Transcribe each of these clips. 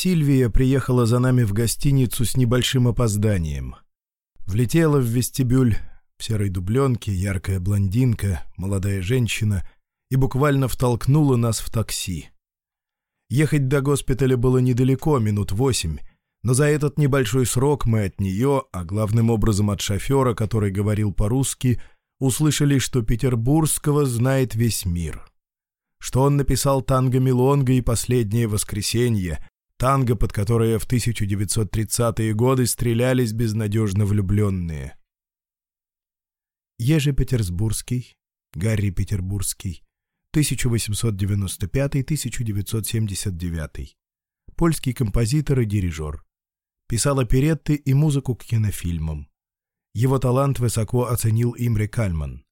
Сильвия приехала за нами в гостиницу с небольшим опозданием. Влетела в вестибюль, в серой дубленке, яркая блондинка, молодая женщина, и буквально втолкнула нас в такси. Ехать до госпиталя было недалеко, минут восемь, но за этот небольшой срок мы от нее, а главным образом от шофера, который говорил по-русски, услышали, что петербургского знает весь мир. Что он написал танго Милонга и «Последнее воскресенье», Танго, под которое в 1930-е годы стрелялись безнадежно влюбленные. Еже Петербургский, Гарри Петербургский, 1895-1979. Польский композитор и дирижер. Писал оперетты и музыку к кинофильмам. Его талант высоко оценил Имре Кальман.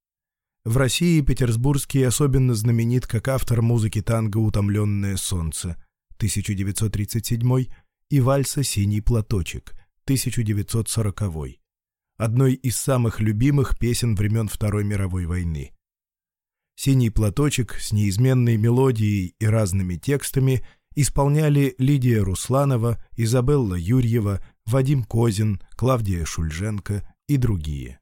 В России Петербургский особенно знаменит как автор музыки танго «Утомленное солнце», 1937 и вальса «Синий платочек» 1940 одной из самых любимых песен времен Второй мировой войны. «Синий платочек» с неизменной мелодией и разными текстами исполняли Лидия Русланова, Изабелла Юрьева, Вадим Козин, Клавдия Шульженко и другие.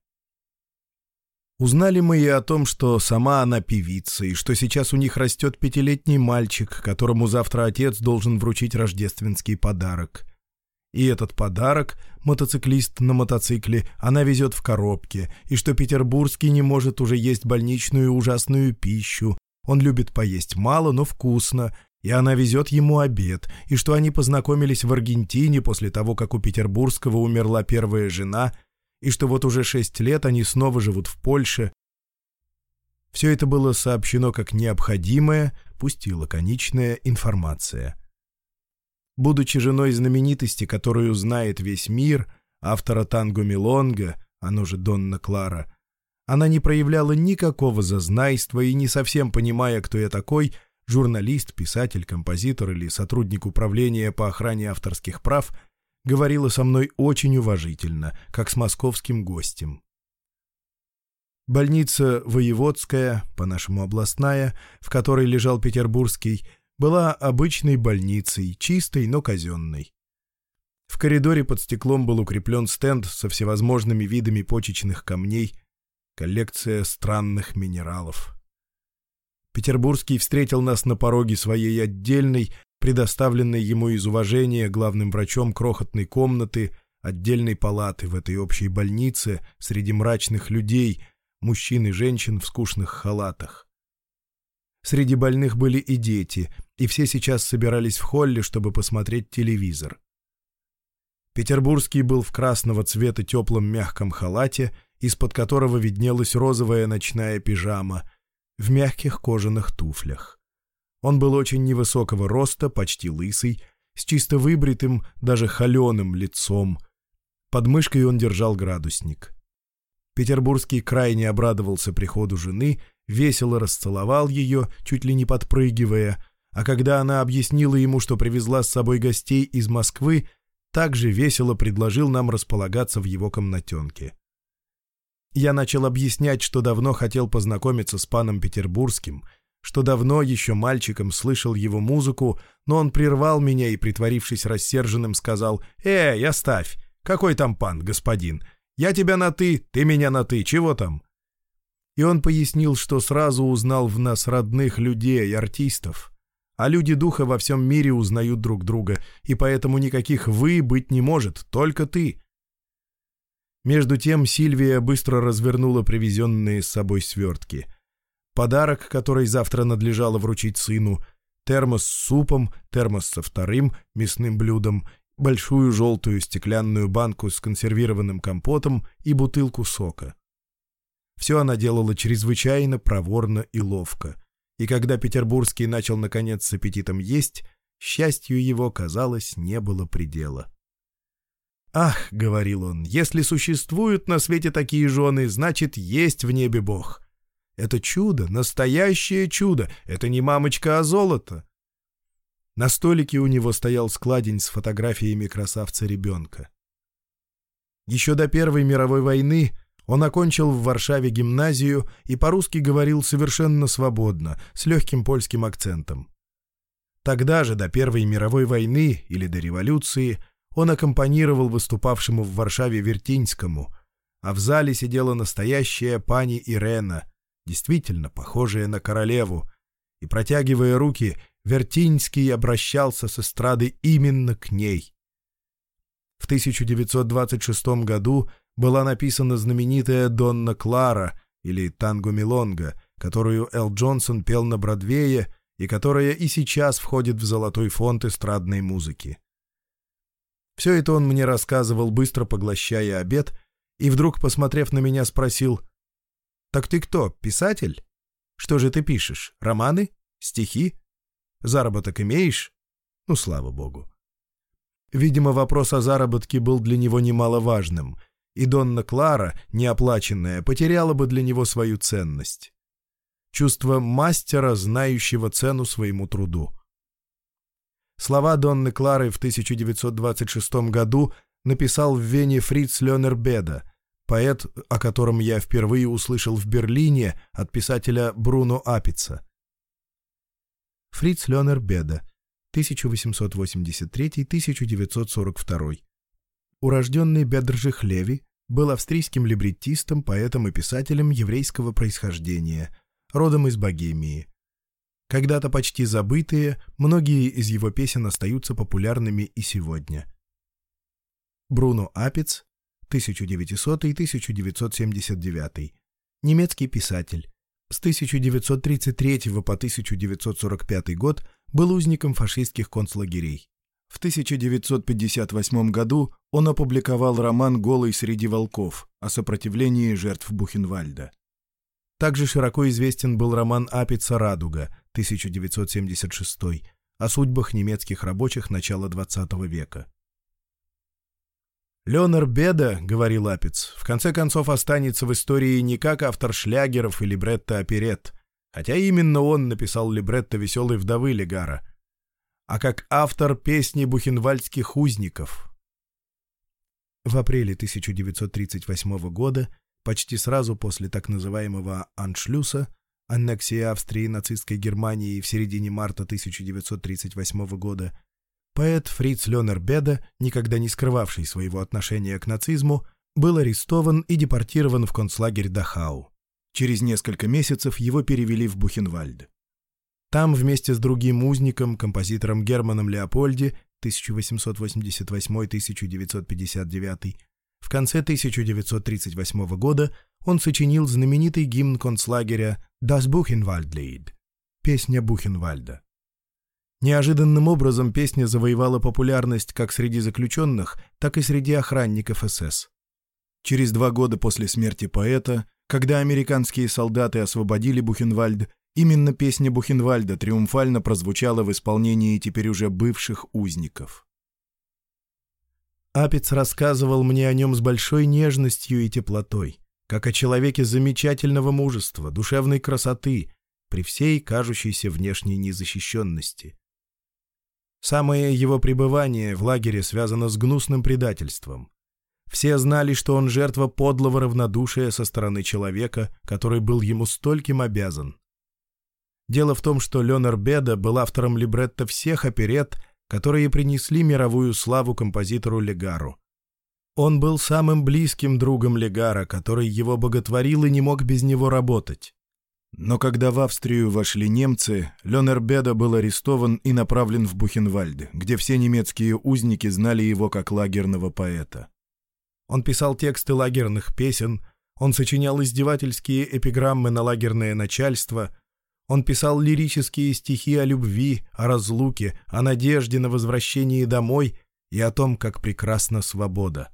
Узнали мы и о том, что сама она певица, и что сейчас у них растет пятилетний мальчик, которому завтра отец должен вручить рождественский подарок. И этот подарок, мотоциклист на мотоцикле, она везет в коробке, и что петербургский не может уже есть больничную ужасную пищу. Он любит поесть мало, но вкусно, и она везет ему обед, и что они познакомились в Аргентине после того, как у петербургского умерла первая жена, и что вот уже шесть лет они снова живут в Польше. Все это было сообщено как необходимая, пусть и лаконичная информация. Будучи женой знаменитости, которую знает весь мир, автора танго Милонга, оно же Донна Клара, она не проявляла никакого зазнайства и, не совсем понимая, кто я такой, журналист, писатель, композитор или сотрудник управления по охране авторских прав – говорила со мной очень уважительно, как с московским гостем. Больница Воеводская, по-нашему областная, в которой лежал Петербургский, была обычной больницей, чистой, но казенной. В коридоре под стеклом был укреплен стенд со всевозможными видами почечных камней, коллекция странных минералов. Петербургский встретил нас на пороге своей отдельной, предоставленной ему из уважения главным врачом крохотной комнаты, отдельной палаты в этой общей больнице среди мрачных людей, мужчин и женщин в скучных халатах. Среди больных были и дети, и все сейчас собирались в холле, чтобы посмотреть телевизор. Петербургский был в красного цвета теплом мягком халате, из-под которого виднелась розовая ночная пижама, в мягких кожаных туфлях. Он был очень невысокого роста, почти лысый, с чисто выбритым, даже холеным лицом. Под мышкой он держал градусник. Петербургский крайне обрадовался приходу жены, весело расцеловал ее, чуть ли не подпрыгивая, а когда она объяснила ему, что привезла с собой гостей из Москвы, также весело предложил нам располагаться в его комнатенке. Я начал объяснять, что давно хотел познакомиться с паном Петербургским — что давно еще мальчиком слышал его музыку, но он прервал меня и, притворившись рассерженным, сказал «Эй, оставь! Какой там пан, господин? Я тебя на «ты», ты меня на «ты», чего там?» И он пояснил, что сразу узнал в нас родных людей, артистов. А люди духа во всем мире узнают друг друга, и поэтому никаких «вы» быть не может, только «ты». Между тем Сильвия быстро развернула привезенные с собой свертки — Подарок, который завтра надлежало вручить сыну, термос с супом, термос со вторым мясным блюдом, большую желтую стеклянную банку с консервированным компотом и бутылку сока. Все она делала чрезвычайно проворно и ловко, и когда Петербургский начал наконец с аппетитом есть, счастью его, казалось, не было предела. «Ах», — говорил он, — «если существуют на свете такие жены, значит, есть в небе Бог. Это чудо, настоящее чудо. Это не мамочка, а золото. На столике у него стоял складень с фотографиями красавца-ребенка. Еще до Первой мировой войны он окончил в Варшаве гимназию и по-русски говорил совершенно свободно, с легким польским акцентом. Тогда же, до Первой мировой войны или до революции, он аккомпанировал выступавшему в Варшаве Вертинскому, а в зале сидела настоящая пани Ирена — действительно похожая на королеву, и, протягивая руки, Вертинский обращался с эстрады именно к ней. В 1926 году была написана знаменитая «Донна Клара» или «Танго Милонга», которую Эл Джонсон пел на Бродвее и которая и сейчас входит в золотой фонд эстрадной музыки. Все это он мне рассказывал, быстро поглощая обед, и вдруг, посмотрев на меня, спросил — так ты кто, писатель? Что же ты пишешь? Романы? Стихи? Заработок имеешь? Ну, слава богу. Видимо, вопрос о заработке был для него немаловажным, и Донна Клара, неоплаченная, потеряла бы для него свою ценность. Чувство мастера, знающего цену своему труду. Слова Донны Клары в 1926 году написал в Вене Фриц Лёнербеда, Поэт, о котором я впервые услышал в Берлине от писателя Бруно Апица. Фриц Леонер Беда, 1883-1942. Урожденный Бедржих Леви, был австрийским либреттистом, поэтом и писателем еврейского происхождения, родом из Богемии. Когда-то почти забытые, многие из его песен остаются популярными и сегодня. Бруно Апец. 1900-1979, немецкий писатель. С 1933 по 1945 год был узником фашистских концлагерей. В 1958 году он опубликовал роман «Голый среди волков» о сопротивлении жертв Бухенвальда. Также широко известен был роман «Апица радуга» 1976 о судьбах немецких рабочих начала XX века. Леонар Беда, — говорил Апец, — в конце концов останется в истории не как автор шлягеров и либретто оперет, хотя именно он написал либретто «Веселой вдовы» Легара, а как автор песни бухенвальдских узников. В апреле 1938 года, почти сразу после так называемого «аншлюса», аннексии Австрии нацистской Германии в середине марта 1938 года, поэт Фриц Леонер Беда, никогда не скрывавший своего отношения к нацизму, был арестован и депортирован в концлагерь Дахау. Через несколько месяцев его перевели в Бухенвальд. Там вместе с другим узником, композитором Германом Леопольди 1888-1959, в конце 1938 года он сочинил знаменитый гимн концлагеря «Das Buchenwaldlied» — «Песня Бухенвальда». Неожиданным образом песня завоевала популярность как среди заключенных, так и среди охранников СС. Через два года после смерти поэта, когда американские солдаты освободили Бухенвальд, именно песня Бухенвальда триумфально прозвучала в исполнении теперь уже бывших узников. Апец рассказывал мне о нем с большой нежностью и теплотой, как о человеке замечательного мужества, душевной красоты, при всей кажущейся внешней незащищенности. Самое его пребывание в лагере связано с гнусным предательством. Все знали, что он жертва подлого равнодушия со стороны человека, который был ему стольким обязан. Дело в том, что Леонар Беда был автором либретто всех оперет, которые принесли мировую славу композитору Легару. Он был самым близким другом Легара, который его боготворил и не мог без него работать. Но когда в Австрию вошли немцы, Ленер Беда был арестован и направлен в Бухенвальд, где все немецкие узники знали его как лагерного поэта. Он писал тексты лагерных песен, он сочинял издевательские эпиграммы на лагерное начальство, он писал лирические стихи о любви, о разлуке, о надежде на возвращение домой и о том, как прекрасна свобода.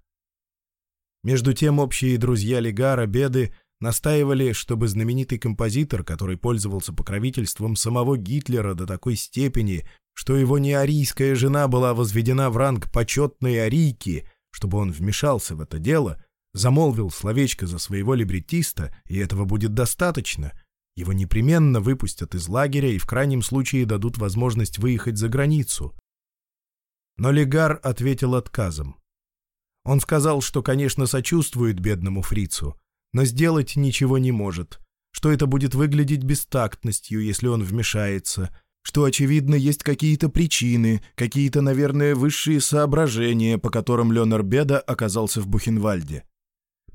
Между тем общие друзья Лигара Беды – Настаивали, чтобы знаменитый композитор, который пользовался покровительством самого Гитлера до такой степени, что его неарийская жена была возведена в ранг почетной арийки, чтобы он вмешался в это дело, замолвил словечко за своего либретиста, и этого будет достаточно. Его непременно выпустят из лагеря и в крайнем случае дадут возможность выехать за границу. Но Легар ответил отказом. Он сказал, что, конечно, сочувствует бедному фрицу, но сделать ничего не может, что это будет выглядеть бестактностью, если он вмешается, что, очевидно, есть какие-то причины, какие-то, наверное, высшие соображения, по которым Леонард Беда оказался в Бухенвальде.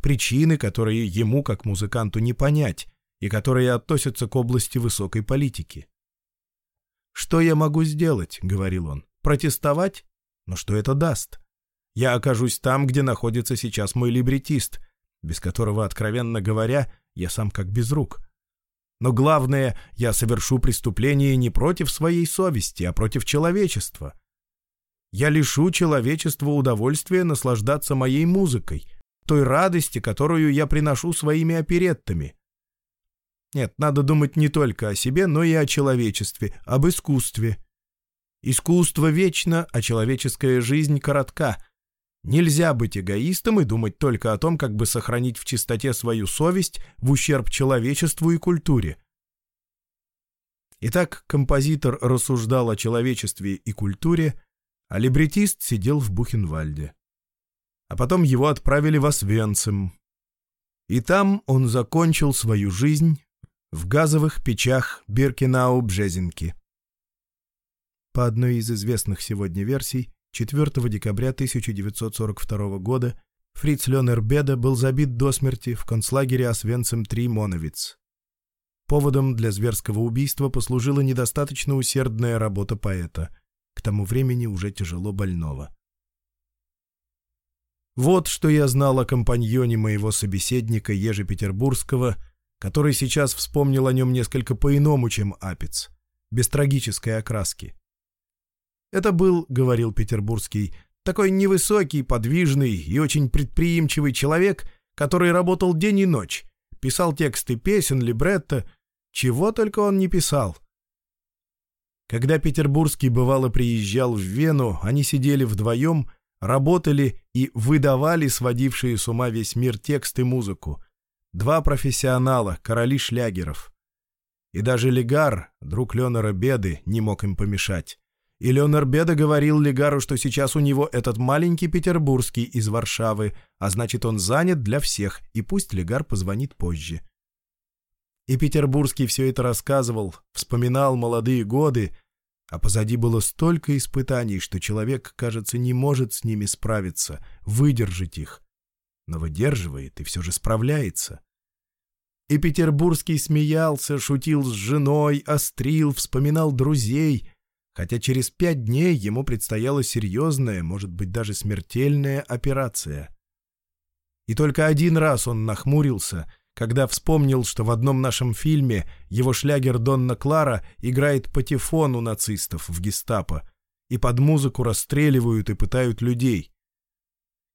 Причины, которые ему, как музыканту, не понять, и которые относятся к области высокой политики. «Что я могу сделать?» — говорил он. «Протестовать? Но что это даст? Я окажусь там, где находится сейчас мой либретист, без которого, откровенно говоря, я сам как без рук. Но главное, я совершу преступление не против своей совести, а против человечества. Я лишу человечества удовольствия наслаждаться моей музыкой, той радости, которую я приношу своими опереттами. Нет, надо думать не только о себе, но и о человечестве, об искусстве. Искусство вечно, а человеческая жизнь коротка — Нельзя быть эгоистом и думать только о том, как бы сохранить в чистоте свою совесть в ущерб человечеству и культуре. Итак, композитор рассуждал о человечестве и культуре, а либретист сидел в Бухенвальде. А потом его отправили в Освенцим. И там он закончил свою жизнь в газовых печах Биркинау-Бжезинки. По одной из известных сегодня версий, 4 декабря 1942 года Фриц Ленер Беда был забит до смерти в концлагере Освенцим-3 Моновиц. Поводом для зверского убийства послужила недостаточно усердная работа поэта, к тому времени уже тяжело больного. Вот что я знал о компаньоне моего собеседника Ежи Петербургского, который сейчас вспомнил о нем несколько по-иному, чем Апец, без трагической окраски. Это был, говорил петербургский, такой невысокий, подвижный и очень предприимчивый человек, который работал день и ночь, писал тексты песен, либретто, чего только он не писал. Когда Петербургский бывало приезжал в Вену, они сидели вдвоем, работали и выдавали сводившие с ума весь мир текст и музыку. Два профессионала, короли шлягеров. И даже Легар, друг Ленора Беды, не мог им помешать и Леонер Беда говорил Легару, что сейчас у него этот маленький петербургский из Варшавы, а значит, он занят для всех, и пусть Легар позвонит позже. И петербургский все это рассказывал, вспоминал молодые годы, а позади было столько испытаний, что человек, кажется, не может с ними справиться, выдержать их. Но выдерживает и все же справляется. И петербургский смеялся, шутил с женой, острил, вспоминал друзей — хотя через пять дней ему предстояла серьезная, может быть, даже смертельная операция. И только один раз он нахмурился, когда вспомнил, что в одном нашем фильме его шлягер Донна Клара играет патефон у нацистов в гестапо, и под музыку расстреливают и пытают людей.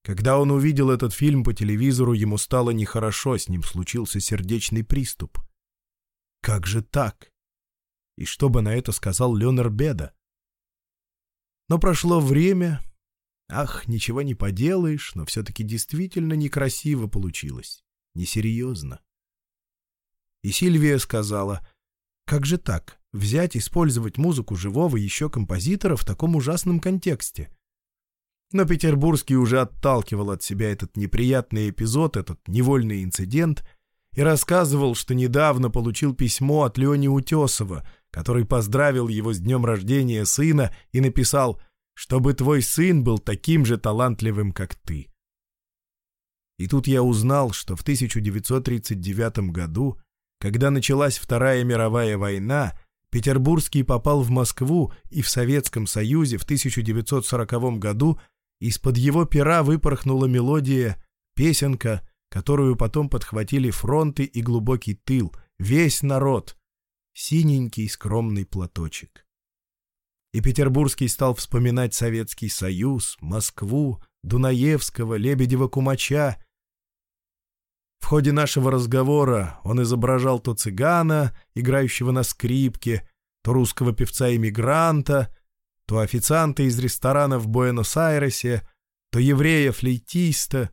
Когда он увидел этот фильм по телевизору, ему стало нехорошо, с ним случился сердечный приступ. Как же так? и что бы на это сказал Ленар Беда. Но прошло время. Ах, ничего не поделаешь, но все-таки действительно некрасиво получилось, несерьезно. И Сильвия сказала, как же так, взять, использовать музыку живого еще композитора в таком ужасном контексте? Но Петербургский уже отталкивал от себя этот неприятный эпизод, этот невольный инцидент — и рассказывал, что недавно получил письмо от Леони Утесова — который поздравил его с днем рождения сына и написал «Чтобы твой сын был таким же талантливым, как ты». И тут я узнал, что в 1939 году, когда началась Вторая мировая война, Петербургский попал в Москву и в Советском Союзе в 1940 году из-под его пера выпорхнула мелодия «Песенка», которую потом подхватили фронты и глубокий тыл, весь народ, синенький скромный платочек. И Петербургский стал вспоминать Советский Союз, Москву, Дунаевского, Лебедева-Кумача. В ходе нашего разговора он изображал то цыгана, играющего на скрипке, то русского певца-эмигранта, то официанта из ресторана в Буэнос-Айресе, то еврея-флейтиста.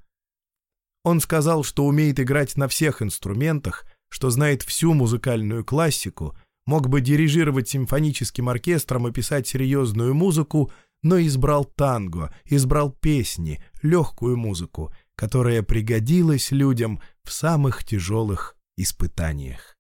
Он сказал, что умеет играть на всех инструментах — что знает всю музыкальную классику, мог бы дирижировать симфоническим оркестром и писать серьезную музыку, но избрал танго, избрал песни, легкую музыку, которая пригодилась людям в самых тяжелых испытаниях.